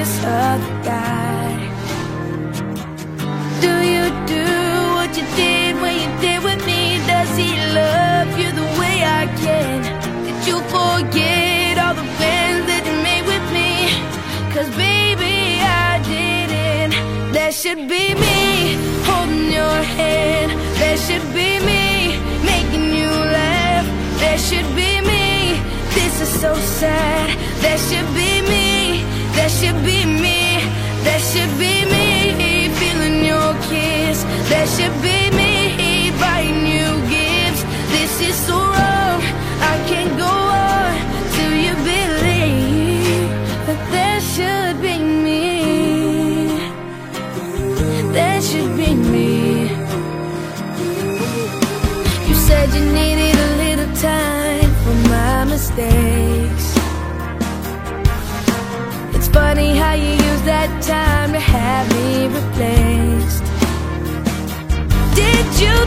this other guy Do you do what you did when you did with me? Does he love you the way I can? Did you forget all the plans that you made with me? Cause baby, I didn't That should be me holding your hand That should be me making you laugh That should be me This is so sad That should be should be me buying you gifts. This is so wrong. I can't go on till you believe that there should be me. There should be me. You said you needed a little time for my mistakes. It's funny how you use that time to have me replaced.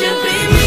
should be